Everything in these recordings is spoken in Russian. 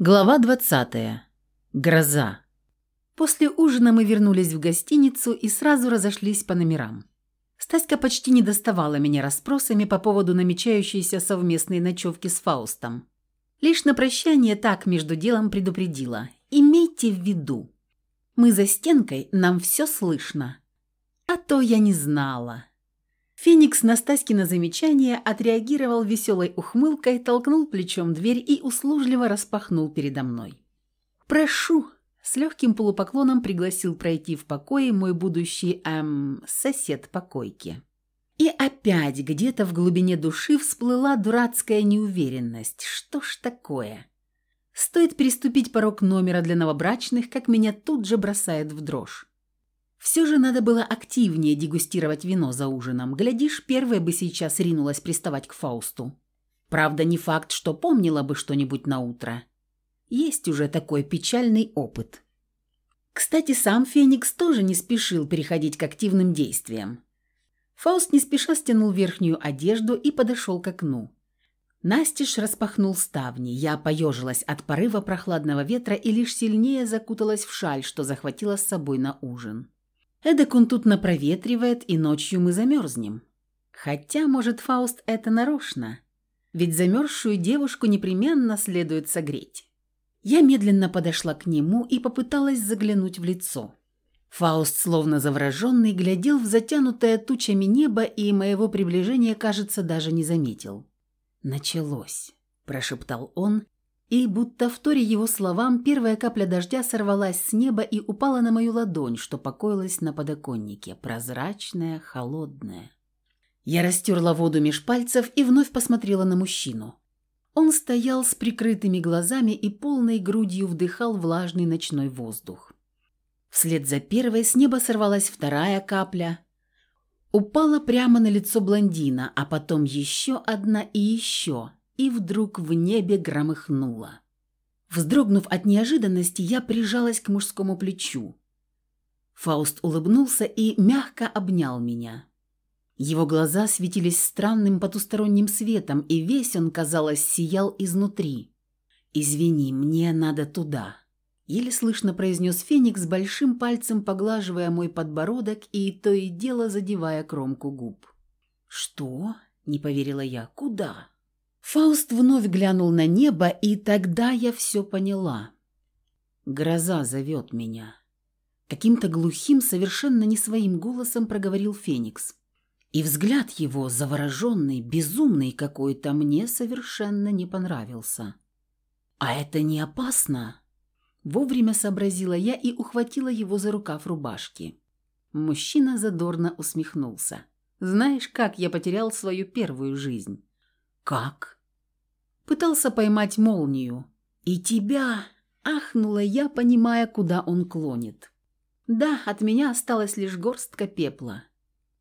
Глава 20. Гроза. После ужина мы вернулись в гостиницу и сразу разошлись по номерам. Стаська почти не доставала меня расспросами по поводу намечающейся совместной ночевки с Фаустом. Лишь на прощание так между делом предупредила. «Имейте в виду, мы за стенкой, нам все слышно». А то я не знала. Феникс на Стаськино замечание отреагировал веселой ухмылкой, толкнул плечом дверь и услужливо распахнул передо мной. «Прошу!» – с легким полупоклоном пригласил пройти в покое мой будущий, эм, сосед по койке. И опять где-то в глубине души всплыла дурацкая неуверенность. Что ж такое? Стоит переступить порог номера для новобрачных, как меня тут же бросает в дрожь. Все же надо было активнее дегустировать вино за ужином. Глядишь, первая бы сейчас ринулась приставать к Фаусту. Правда, не факт, что помнила бы что-нибудь на утро. Есть уже такой печальный опыт. Кстати, сам Феникс тоже не спешил переходить к активным действиям. Фауст не спеша стянул верхнюю одежду и подошел к окну. Настеж распахнул ставни. Я поежилась от порыва прохладного ветра и лишь сильнее закуталась в шаль, что захватила с собой на ужин. Эдак он тут напроветривает, и ночью мы замерзнем. Хотя, может, Фауст это нарочно. Ведь замерзшую девушку непременно следует согреть. Я медленно подошла к нему и попыталась заглянуть в лицо. Фауст, словно завраженный, глядел в затянутое тучами небо и моего приближения, кажется, даже не заметил. «Началось», – прошептал он, и, будто в торе его словам, первая капля дождя сорвалась с неба и упала на мою ладонь, что покоилась на подоконнике, прозрачная, холодная. Я растерла воду меж пальцев и вновь посмотрела на мужчину. Он стоял с прикрытыми глазами и полной грудью вдыхал влажный ночной воздух. Вслед за первой с неба сорвалась вторая капля. Упала прямо на лицо блондина, а потом еще одна и еще – и вдруг в небе громыхнуло. Вздрогнув от неожиданности, я прижалась к мужскому плечу. Фауст улыбнулся и мягко обнял меня. Его глаза светились странным потусторонним светом, и весь он, казалось, сиял изнутри. «Извини, мне надо туда», — еле слышно произнес Феникс, большим пальцем поглаживая мой подбородок и то и дело задевая кромку губ. «Что?» — не поверила я. «Куда?» Фауст вновь глянул на небо, и тогда я все поняла. Гроза зовет меня. Каким-то глухим, совершенно не своим голосом проговорил Феникс. И взгляд его, завороженный, безумный какой-то, мне совершенно не понравился. «А это не опасно?» Вовремя сообразила я и ухватила его за рукав рубашки. Мужчина задорно усмехнулся. «Знаешь, как я потерял свою первую жизнь?» «Как?» Пытался поймать молнию. «И тебя!» – ахнула я, понимая, куда он клонит. Да, от меня осталась лишь горстка пепла.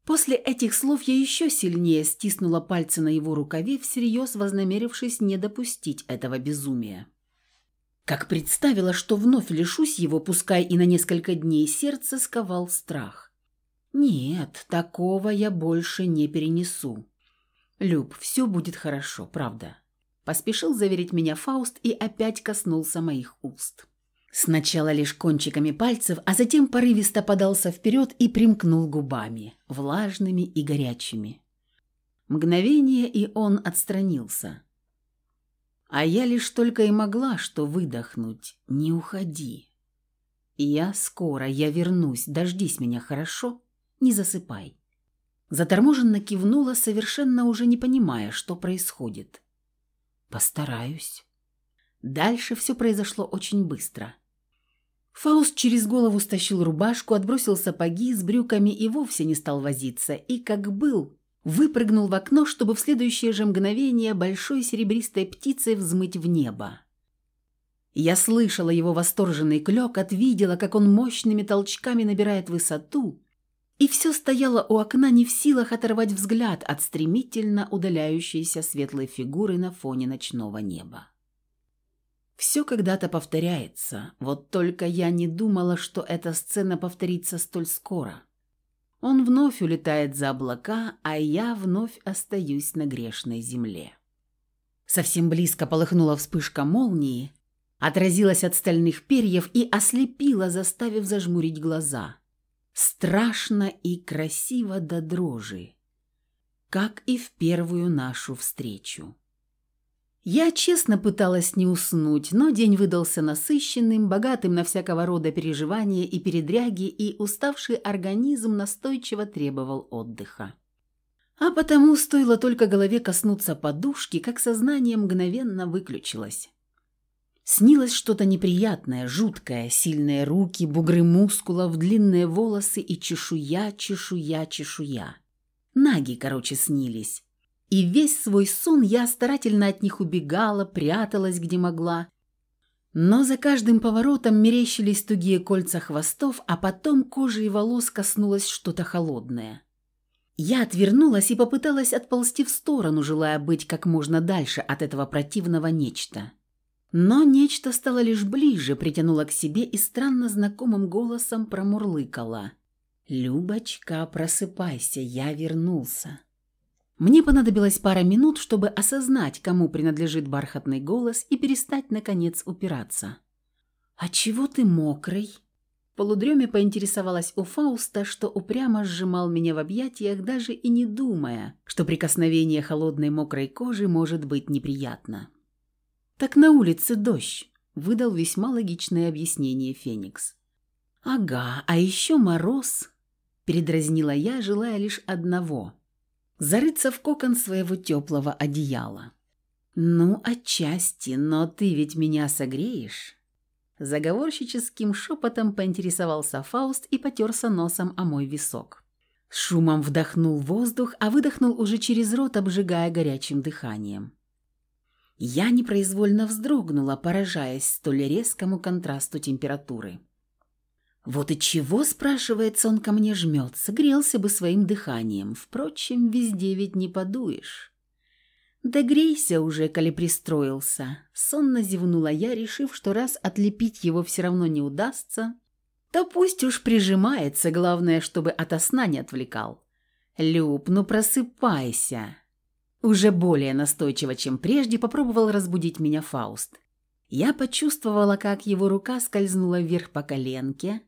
После этих слов я еще сильнее стиснула пальцы на его рукаве, всерьез вознамерившись не допустить этого безумия. Как представила, что вновь лишусь его, пускай и на несколько дней, сердце сковал страх. Нет, такого я больше не перенесу. Люб, все будет хорошо, правда. Поспешил заверить меня Фауст и опять коснулся моих уст. Сначала лишь кончиками пальцев, а затем порывисто подался вперед и примкнул губами, влажными и горячими. Мгновение, и он отстранился. А я лишь только и могла что выдохнуть «Не уходи». «Я скоро, я вернусь, дождись меня, хорошо? Не засыпай». Заторможенно кивнула, совершенно уже не понимая, что происходит. «Постараюсь». Дальше все произошло очень быстро. Фауст через голову стащил рубашку, отбросил сапоги с брюками и вовсе не стал возиться, и, как был, выпрыгнул в окно, чтобы в следующее же мгновение большой серебристой птицей взмыть в небо. Я слышала его восторженный клёкот, видела, как он мощными толчками набирает высоту, и все стояло у окна не в силах оторвать взгляд от стремительно удаляющейся светлой фигуры на фоне ночного неба. Все когда-то повторяется, вот только я не думала, что эта сцена повторится столь скоро. Он вновь улетает за облака, а я вновь остаюсь на грешной земле. Совсем близко полыхнула вспышка молнии, отразилась от стальных перьев и ослепила, заставив зажмурить глаза. Страшно и красиво до дрожи, как и в первую нашу встречу. Я честно пыталась не уснуть, но день выдался насыщенным, богатым на всякого рода переживания и передряги, и уставший организм настойчиво требовал отдыха. А потому стоило только голове коснуться подушки, как сознание мгновенно выключилось. Снилось что-то неприятное, жуткое, сильные руки, бугры мускулов, длинные волосы и чешуя, чешуя, чешуя. Наги, короче, снились. И весь свой сон я старательно от них убегала, пряталась где могла. Но за каждым поворотом мерещились тугие кольца хвостов, а потом кожи и волос коснулось что-то холодное. Я отвернулась и попыталась отползти в сторону, желая быть как можно дальше от этого противного нечто. Но нечто стало лишь ближе, притянуло к себе и странно знакомым голосом промурлыкало. «Любочка, просыпайся, я вернулся». Мне понадобилось пара минут, чтобы осознать, кому принадлежит бархатный голос и перестать, наконец, упираться. «А чего ты мокрый?» полудреме поинтересовалась у Фауста, что упрямо сжимал меня в объятиях, даже и не думая, что прикосновение холодной мокрой кожи может быть неприятно. «Так на улице дождь», — выдал весьма логичное объяснение Феникс. «Ага, а еще мороз», — передразнила я, желая лишь одного зарыться в кокон своего теплого одеяла. «Ну, отчасти, но ты ведь меня согреешь?» Заговорщическим шепотом поинтересовался Фауст и потерся носом о мой висок. Шумом вдохнул воздух, а выдохнул уже через рот, обжигая горячим дыханием. Я непроизвольно вздрогнула, поражаясь столь резкому контрасту температуры. Вот и чего, спрашивается, он ко мне жмет, согрелся бы своим дыханием. Впрочем, везде ведь не подуешь. Да грейся уже, коли пристроился. Сонно зевнула я, решив, что раз отлепить его все равно не удастся, то пусть уж прижимается, главное, чтобы ото сна не отвлекал. «Люб, ну просыпайся!» Уже более настойчиво, чем прежде, попробовал разбудить меня Фауст. Я почувствовала, как его рука скользнула вверх по коленке,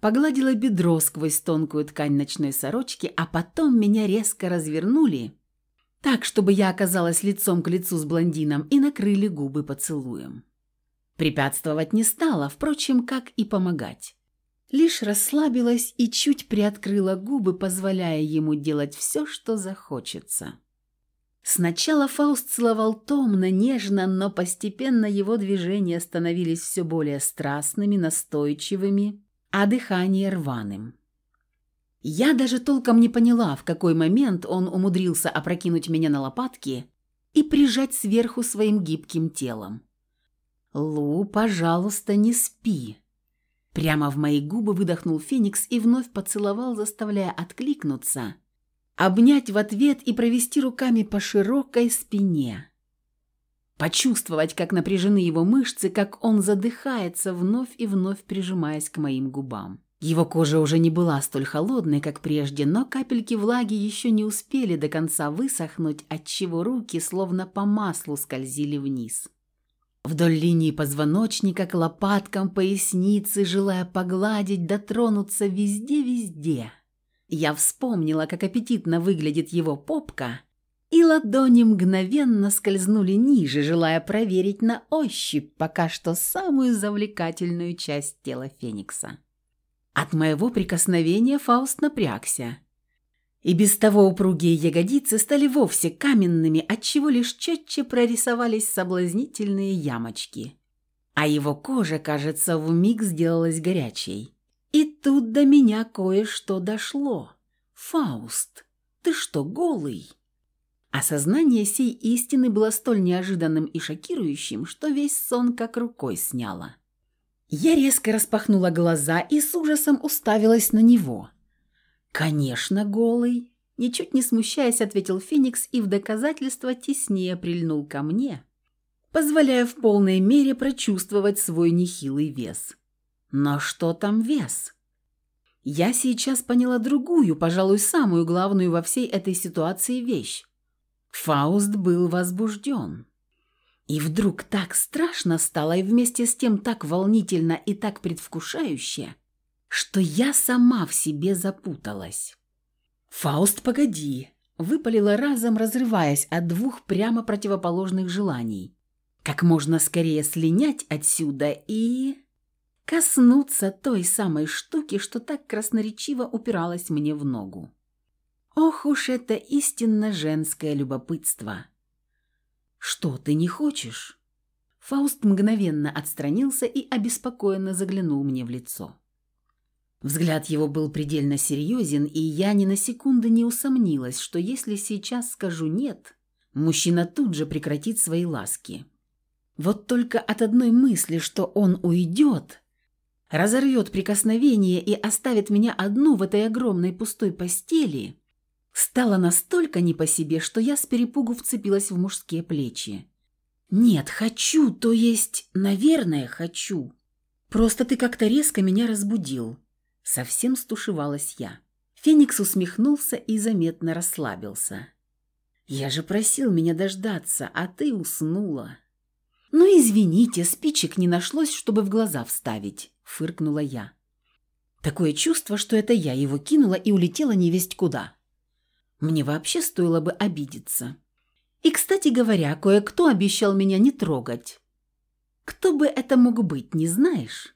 Погладила бедро сквозь тонкую ткань ночной сорочки, а потом меня резко развернули, так, чтобы я оказалась лицом к лицу с блондином и накрыли губы поцелуем. Препятствовать не стала, впрочем, как и помогать. Лишь расслабилась и чуть приоткрыла губы, позволяя ему делать все, что захочется. Сначала Фауст целовал томно, нежно, но постепенно его движения становились все более страстными, настойчивыми а дыхание рваным. Я даже толком не поняла, в какой момент он умудрился опрокинуть меня на лопатки и прижать сверху своим гибким телом. «Лу, пожалуйста, не спи!» Прямо в мои губы выдохнул Феникс и вновь поцеловал, заставляя откликнуться, обнять в ответ и провести руками по широкой спине. Почувствовать, как напряжены его мышцы, как он задыхается, вновь и вновь прижимаясь к моим губам. Его кожа уже не была столь холодной, как прежде, но капельки влаги еще не успели до конца высохнуть, отчего руки словно по маслу скользили вниз. Вдоль линии позвоночника к лопаткам, поясницы, желая погладить, дотронуться везде-везде. Я вспомнила, как аппетитно выглядит его попка – и ладони мгновенно скользнули ниже, желая проверить на ощупь пока что самую завлекательную часть тела Феникса. От моего прикосновения Фауст напрягся. И без того упругие ягодицы стали вовсе каменными, отчего лишь четче прорисовались соблазнительные ямочки. А его кожа, кажется, вмиг сделалась горячей. И тут до меня кое-что дошло. «Фауст, ты что, голый?» Осознание сей истины было столь неожиданным и шокирующим, что весь сон как рукой сняло. Я резко распахнула глаза и с ужасом уставилась на него. «Конечно, голый!» Ничуть не смущаясь, ответил Феникс и в доказательство теснее прильнул ко мне, позволяя в полной мере прочувствовать свой нехилый вес. Но что там вес? Я сейчас поняла другую, пожалуй, самую главную во всей этой ситуации вещь. Фауст был возбужден. И вдруг так страшно стало, и вместе с тем так волнительно и так предвкушающе, что я сама в себе запуталась. «Фауст, погоди!» – выпалила разом, разрываясь от двух прямо противоположных желаний. «Как можно скорее слинять отсюда и...» коснуться той самой штуки, что так красноречиво упиралась мне в ногу. Ох уж это истинно женское любопытство. «Что, ты не хочешь?» Фауст мгновенно отстранился и обеспокоенно заглянул мне в лицо. Взгляд его был предельно серьезен, и я ни на секунду не усомнилась, что если сейчас скажу «нет», мужчина тут же прекратит свои ласки. Вот только от одной мысли, что он уйдет, разорвет прикосновение и оставит меня одну в этой огромной пустой постели, Стало настолько не по себе, что я с перепугу вцепилась в мужские плечи. «Нет, хочу, то есть, наверное, хочу. Просто ты как-то резко меня разбудил». Совсем стушевалась я. Феникс усмехнулся и заметно расслабился. «Я же просил меня дождаться, а ты уснула». «Ну, извините, спичек не нашлось, чтобы в глаза вставить», — фыркнула я. Такое чувство, что это я его кинула и улетела невесть куда. Мне вообще стоило бы обидеться. И, кстати говоря, кое-кто обещал меня не трогать. Кто бы это мог быть, не знаешь?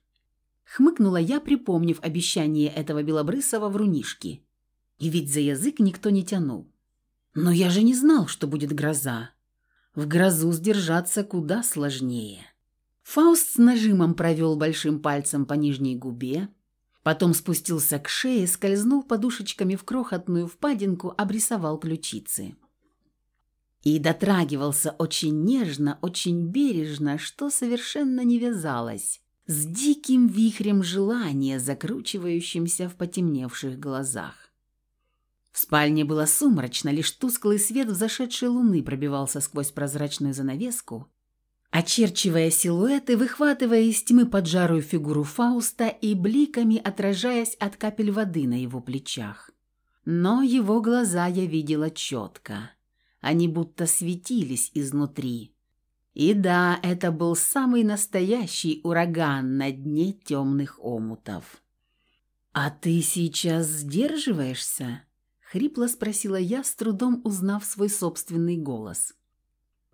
Хмыкнула я, припомнив обещание этого белобрысого врунишки. И ведь за язык никто не тянул. Но я же не знал, что будет гроза. В грозу сдержаться куда сложнее. Фауст с нажимом провел большим пальцем по нижней губе, Потом спустился к шее, скользнул подушечками в крохотную впадинку, обрисовал ключицы. И дотрагивался очень нежно, очень бережно, что совершенно не вязалось, с диким вихрем желания, закручивающимся в потемневших глазах. В спальне было сумрачно, лишь тусклый свет взошедшей луны пробивался сквозь прозрачную занавеску, очерчивая силуэты, выхватывая из тьмы поджарую фигуру Фауста и бликами отражаясь от капель воды на его плечах. Но его глаза я видела четко. Они будто светились изнутри. И да, это был самый настоящий ураган на дне темных омутов. «А ты сейчас сдерживаешься?» — хрипло спросила я, с трудом узнав свой собственный голос.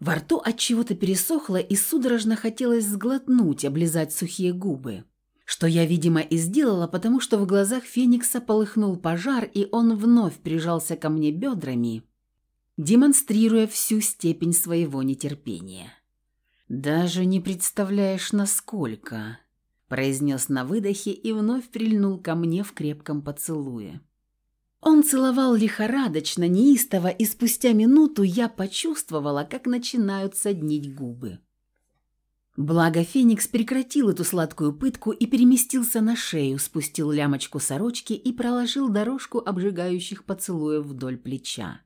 Во рту от чего-то пересохло и судорожно хотелось сглотнуть, облизать сухие губы. Что я, видимо, и сделала, потому что в глазах Феникса полыхнул пожар, и он вновь прижался ко мне бедрами, демонстрируя всю степень своего нетерпения. «Даже не представляешь, насколько», – произнес на выдохе и вновь прильнул ко мне в крепком поцелуе. Он целовал лихорадочно, неистово, и спустя минуту я почувствовала, как начинают соднить губы. Благо Феникс прекратил эту сладкую пытку и переместился на шею, спустил лямочку сорочки и проложил дорожку обжигающих поцелуев вдоль плеча.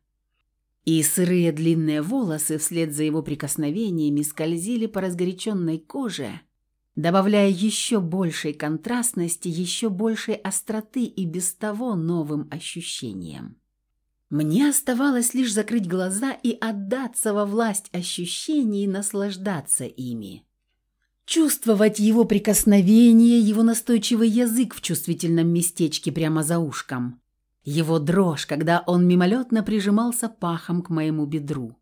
И сырые длинные волосы вслед за его прикосновениями скользили по разгоряченной коже – добавляя еще большей контрастности, еще большей остроты и без того новым ощущениям. Мне оставалось лишь закрыть глаза и отдаться во власть ощущений и наслаждаться ими. Чувствовать его прикосновение, его настойчивый язык в чувствительном местечке прямо за ушком, его дрожь, когда он мимолетно прижимался пахом к моему бедру.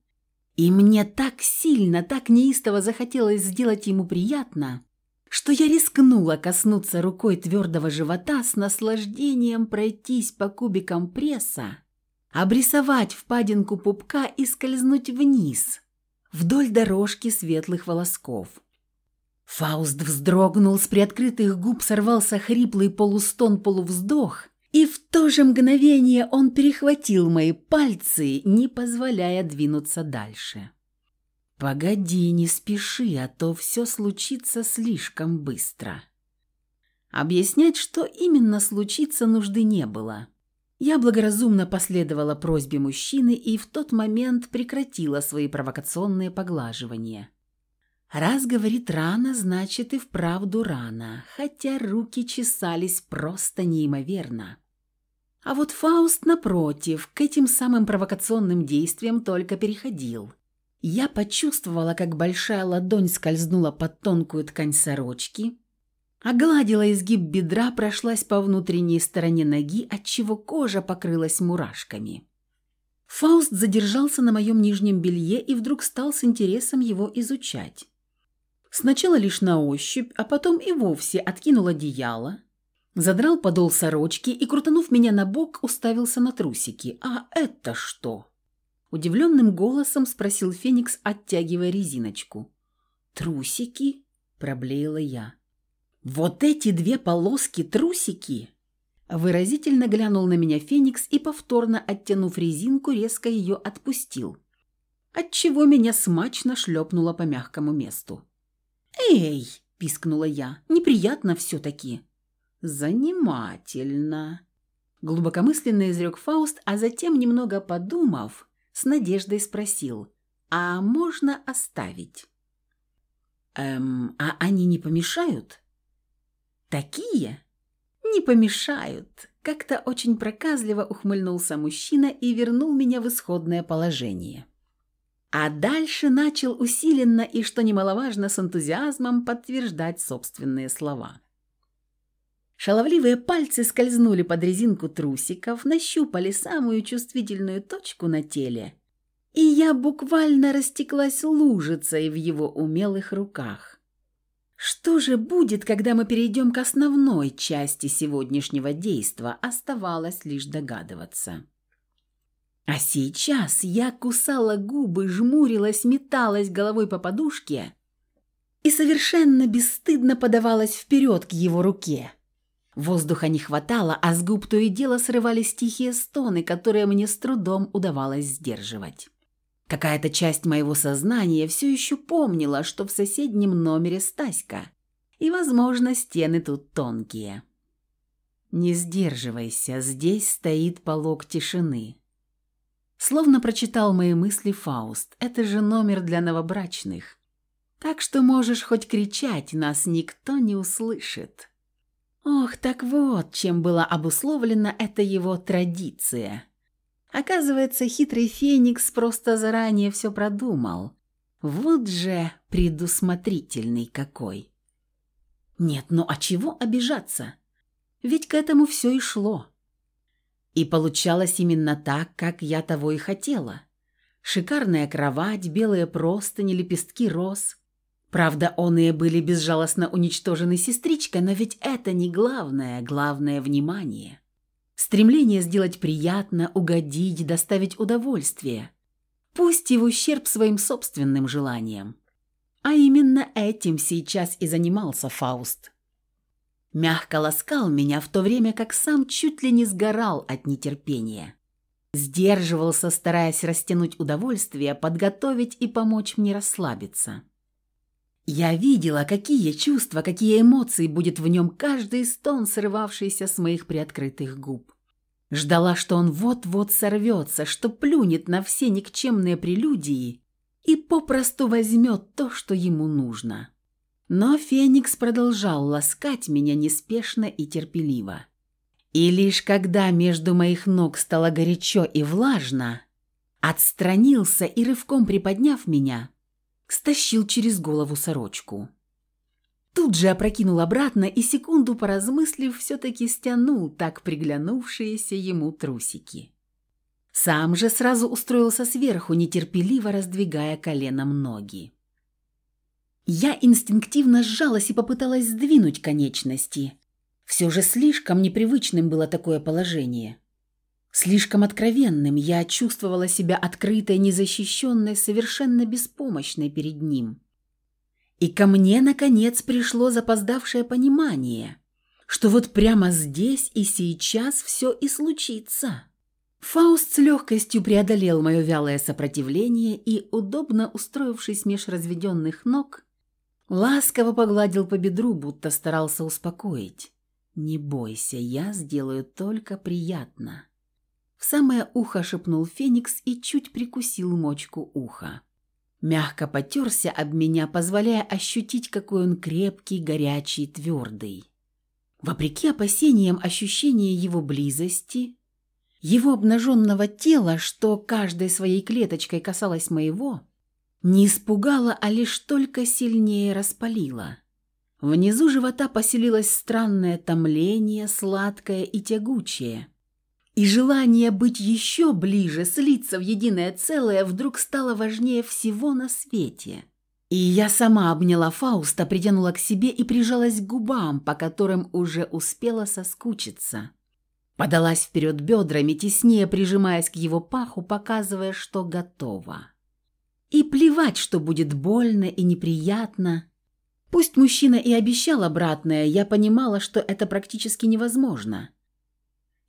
И мне так сильно, так неистово захотелось сделать ему приятно, что я рискнула коснуться рукой твердого живота с наслаждением пройтись по кубикам пресса, обрисовать впадинку пупка и скользнуть вниз, вдоль дорожки светлых волосков. Фауст вздрогнул, с приоткрытых губ сорвался хриплый полустон-полувздох, и в то же мгновение он перехватил мои пальцы, не позволяя двинуться дальше. «Погоди, не спеши, а то все случится слишком быстро». Объяснять, что именно случится, нужды не было. Я благоразумно последовала просьбе мужчины и в тот момент прекратила свои провокационные поглаживания. Раз говорит рано, значит и вправду рано, хотя руки чесались просто неимоверно. А вот Фауст, напротив, к этим самым провокационным действиям только переходил Я почувствовала, как большая ладонь скользнула под тонкую ткань сорочки, огладила изгиб бедра, прошлась по внутренней стороне ноги, отчего кожа покрылась мурашками. Фауст задержался на моем нижнем белье и вдруг стал с интересом его изучать. Сначала лишь на ощупь, а потом и вовсе откинул одеяло, задрал подол сорочки и, крутанув меня на бок, уставился на трусики. «А это что?» Удивленным голосом спросил Феникс, оттягивая резиночку. «Трусики?» – проблеяла я. «Вот эти две полоски трусики?» Выразительно глянул на меня Феникс и, повторно оттянув резинку, резко ее отпустил. Отчего меня смачно шлепнуло по мягкому месту. «Эй!» – пискнула я. «Неприятно все-таки». «Занимательно!» Глубокомысленно изрек Фауст, а затем, немного подумав, с надеждой спросил, «А можно оставить?» «Эм, а они не помешают?» «Такие?» «Не помешают», — как-то очень проказливо ухмыльнулся мужчина и вернул меня в исходное положение. А дальше начал усиленно и, что немаловажно, с энтузиазмом подтверждать собственные слова. Шаловливые пальцы скользнули под резинку трусиков, нащупали самую чувствительную точку на теле, и я буквально растеклась лужицей в его умелых руках. Что же будет, когда мы перейдем к основной части сегодняшнего действа, оставалось лишь догадываться. А сейчас я кусала губы, жмурилась, металась головой по подушке и совершенно бесстыдно подавалась вперед к его руке. Воздуха не хватало, а с губ то и дело срывались тихие стоны, которые мне с трудом удавалось сдерживать. Какая-то часть моего сознания все еще помнила, что в соседнем номере Стаська, и, возможно, стены тут тонкие. «Не сдерживайся, здесь стоит полог тишины». Словно прочитал мои мысли Фауст, это же номер для новобрачных. Так что можешь хоть кричать, нас никто не услышит. Ох, так вот, чем была обусловлена эта его традиция. Оказывается, хитрый Феникс просто заранее все продумал. Вот же предусмотрительный какой. Нет, ну а чего обижаться? Ведь к этому все и шло. И получалось именно так, как я того и хотела. Шикарная кровать, белые простыни, лепестки роз – Правда, оные были безжалостно уничтожены сестричкой, но ведь это не главное, главное – внимание. Стремление сделать приятно, угодить, доставить удовольствие. Пусть и в ущерб своим собственным желаниям. А именно этим сейчас и занимался Фауст. Мягко ласкал меня, в то время как сам чуть ли не сгорал от нетерпения. Сдерживался, стараясь растянуть удовольствие, подготовить и помочь мне расслабиться. Я видела, какие чувства, какие эмоции будет в нем каждый стон, срывавшийся с моих приоткрытых губ. Ждала, что он вот-вот сорвется, что плюнет на все никчемные прелюдии и попросту возьмет то, что ему нужно. Но Феникс продолжал ласкать меня неспешно и терпеливо. И лишь когда между моих ног стало горячо и влажно, отстранился и, рывком приподняв меня, стащил через голову сорочку. Тут же опрокинул обратно и, секунду поразмыслив, все-таки стянул так приглянувшиеся ему трусики. Сам же сразу устроился сверху, нетерпеливо раздвигая коленом ноги. Я инстинктивно сжалась и попыталась сдвинуть конечности. Все же слишком непривычным было такое положение. Слишком откровенным я чувствовала себя открытой, незащищенной, совершенно беспомощной перед ним. И ко мне, наконец, пришло запоздавшее понимание, что вот прямо здесь и сейчас все и случится. Фауст с легкостью преодолел мое вялое сопротивление и, удобно устроившись меж разведенных ног, ласково погладил по бедру, будто старался успокоить. «Не бойся, я сделаю только приятно». В самое ухо шепнул Феникс и чуть прикусил мочку уха. Мягко потерся об меня, позволяя ощутить, какой он крепкий, горячий, твердый. Вопреки опасениям ощущения его близости, его обнаженного тела, что каждой своей клеточкой касалось моего, Не испугала, а лишь только сильнее распалила. Внизу живота поселилось странное томление, сладкое и тягучее. И желание быть еще ближе, слиться в единое целое, вдруг стало важнее всего на свете. И я сама обняла Фауста, притянула к себе и прижалась к губам, по которым уже успела соскучиться. Подалась вперед бедрами, теснее прижимаясь к его паху, показывая, что готова. И плевать, что будет больно и неприятно. Пусть мужчина и обещал обратное, я понимала, что это практически невозможно.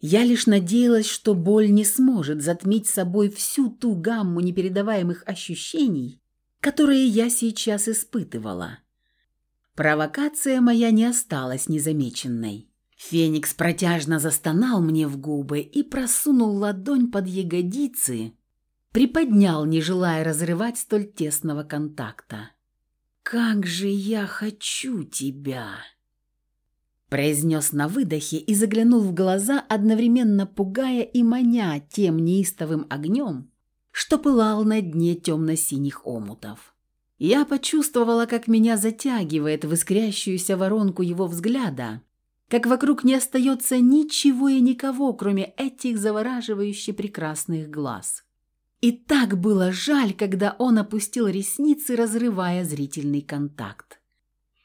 Я лишь надеялась, что боль не сможет затмить собой всю ту гамму непередаваемых ощущений, которые я сейчас испытывала. Провокация моя не осталась незамеченной. Феникс протяжно застонал мне в губы и просунул ладонь под ягодицы, приподнял, не желая разрывать столь тесного контакта. «Как же я хочу тебя!» Произнес на выдохе и заглянул в глаза, одновременно пугая и маня тем неистовым огнем, что пылал на дне темно-синих омутов. Я почувствовала, как меня затягивает в искрящуюся воронку его взгляда, как вокруг не остается ничего и никого, кроме этих завораживающе прекрасных глаз. И так было жаль, когда он опустил ресницы, разрывая зрительный контакт.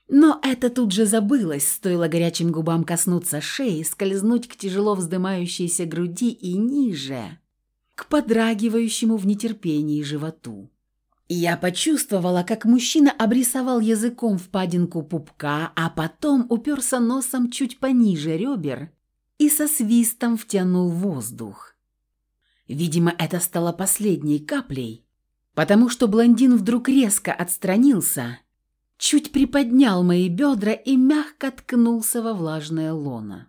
Но это тут же забылось, стоило горячим губам коснуться шеи, скользнуть к тяжело вздымающейся груди и ниже, к подрагивающему в нетерпении животу. Я почувствовала, как мужчина обрисовал языком впадинку пупка, а потом уперся носом чуть пониже ребер и со свистом втянул воздух. Видимо, это стало последней каплей, потому что блондин вдруг резко отстранился, чуть приподнял мои бедра и мягко ткнулся во влажное лоно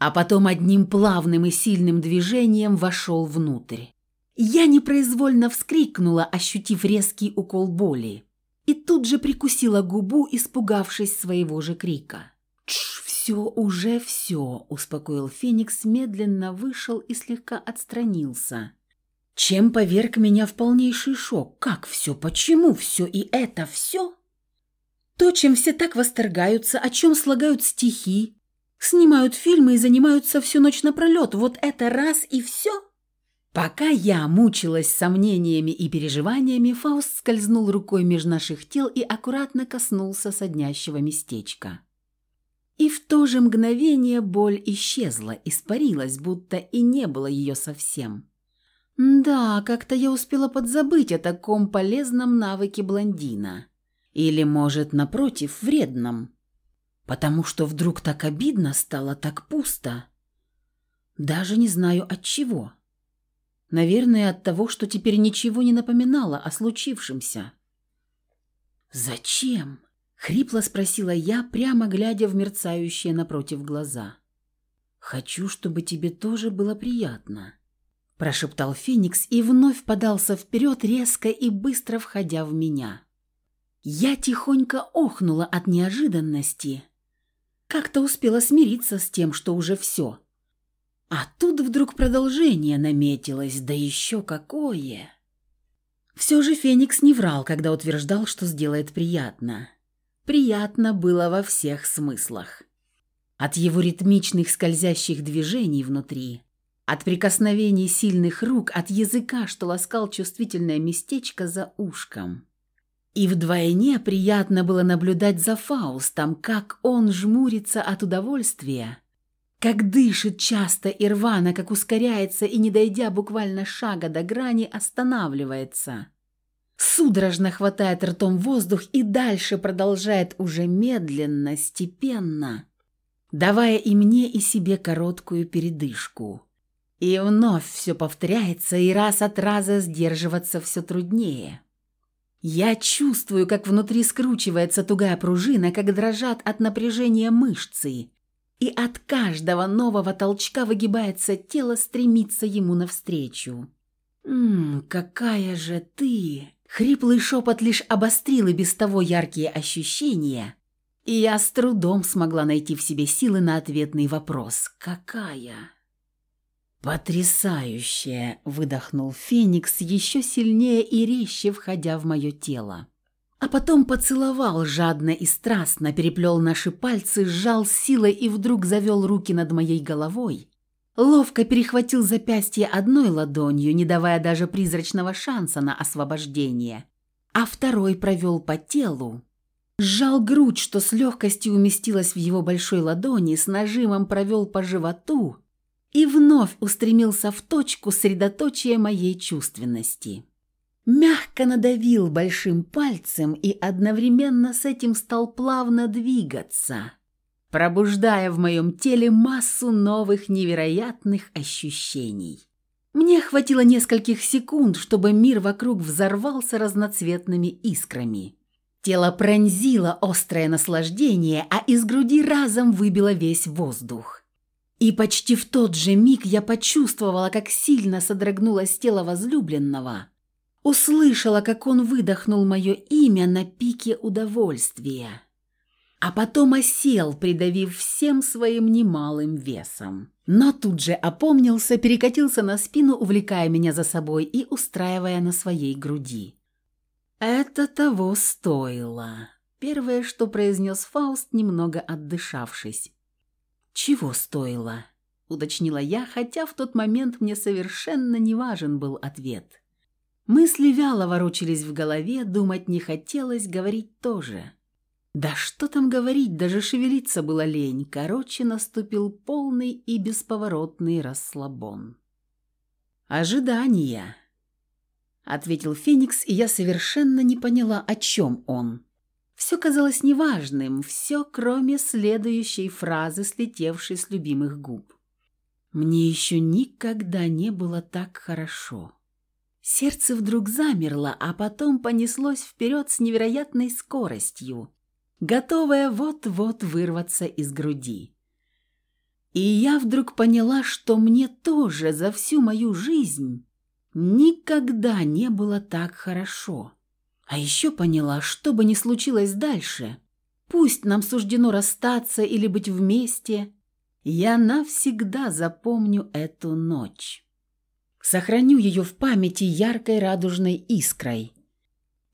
а потом одним плавным и сильным движением вошел внутрь. Я непроизвольно вскрикнула, ощутив резкий укол боли, и тут же прикусила губу, испугавшись своего же крика. «Тш, все, уже все», – успокоил Феникс, медленно вышел и слегка отстранился. Чем поверг меня в полнейший шок. Как все? Почему все? И это все? То, чем все так восторгаются, о чем слагают стихи, Снимают фильмы и занимаются всю ночь напролет. Вот это раз и все. Пока я мучилась сомнениями и переживаниями, Фауст скользнул рукой между наших тел и аккуратно коснулся соднящего местечка. И в то же мгновение боль исчезла, испарилась, будто и не было ее совсем. Да, как-то я успела подзабыть о таком полезном навыке блондина. Или, может, напротив, вредном потому что вдруг так обидно стало, так пусто. Даже не знаю от чего. Наверное, от того, что теперь ничего не напоминало о случившемся. «Зачем?» — хрипло спросила я, прямо глядя в мерцающие напротив глаза. «Хочу, чтобы тебе тоже было приятно», — прошептал Феникс и вновь подался вперед, резко и быстро входя в меня. Я тихонько охнула от неожиданности как-то успела смириться с тем, что уже все. А тут вдруг продолжение наметилось, да еще какое! Все же Феникс не врал, когда утверждал, что сделает приятно. Приятно было во всех смыслах. От его ритмичных скользящих движений внутри, от прикосновений сильных рук, от языка, что ласкал чувствительное местечко за ушком. И вдвойне приятно было наблюдать за Фаустом, как он жмурится от удовольствия, как дышит часто и рвано, как ускоряется и, не дойдя буквально шага до грани, останавливается. Судорожно хватает ртом воздух и дальше продолжает уже медленно, степенно, давая и мне, и себе короткую передышку. И вновь все повторяется, и раз от раза сдерживаться все труднее. Я чувствую, как внутри скручивается тугая пружина, как дрожат от напряжения мышцы, и от каждого нового толчка выгибается тело, стремится ему навстречу. «Ммм, какая же ты!» Хриплый шепот лишь обострил и без того яркие ощущения, и я с трудом смогла найти в себе силы на ответный вопрос «Какая?». «Потрясающе!» – выдохнул Феникс, еще сильнее и резче входя в мое тело. А потом поцеловал жадно и страстно, переплел наши пальцы, сжал силой и вдруг завел руки над моей головой. Ловко перехватил запястье одной ладонью, не давая даже призрачного шанса на освобождение, а второй провел по телу. Сжал грудь, что с легкостью уместилась в его большой ладони, с нажимом провел по животу – и вновь устремился в точку средоточия моей чувственности. Мягко надавил большим пальцем и одновременно с этим стал плавно двигаться, пробуждая в моем теле массу новых невероятных ощущений. Мне хватило нескольких секунд, чтобы мир вокруг взорвался разноцветными искрами. Тело пронзило острое наслаждение, а из груди разом выбило весь воздух. И почти в тот же миг я почувствовала, как сильно содрогнулось тело возлюбленного. Услышала, как он выдохнул мое имя на пике удовольствия. А потом осел, придавив всем своим немалым весом. Но тут же опомнился, перекатился на спину, увлекая меня за собой и устраивая на своей груди. «Это того стоило», — первое, что произнес Фауст, немного отдышавшись. «Чего стоило?» – уточнила я, хотя в тот момент мне совершенно не важен был ответ. Мысли вяло ворочались в голове, думать не хотелось, говорить тоже. Да что там говорить, даже шевелиться было лень. Короче, наступил полный и бесповоротный расслабон. «Ожидания», — ответил Феникс, и я совершенно не поняла, о чем он. Все казалось неважным, все, кроме следующей фразы, слетевшей с любимых губ. «Мне еще никогда не было так хорошо». Сердце вдруг замерло, а потом понеслось вперед с невероятной скоростью, готовое вот-вот вырваться из груди. И я вдруг поняла, что мне тоже за всю мою жизнь никогда не было так хорошо. А еще поняла, что бы ни случилось дальше, пусть нам суждено расстаться или быть вместе, я навсегда запомню эту ночь. Сохраню ее в памяти яркой радужной искрой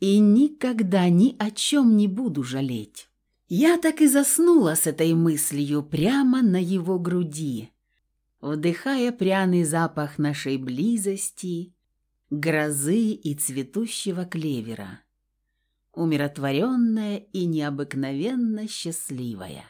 и никогда ни о чем не буду жалеть. Я так и заснула с этой мыслью прямо на его груди, вдыхая пряный запах нашей близости, грозы и цветущего клевера умиротворенная и необыкновенно счастливая.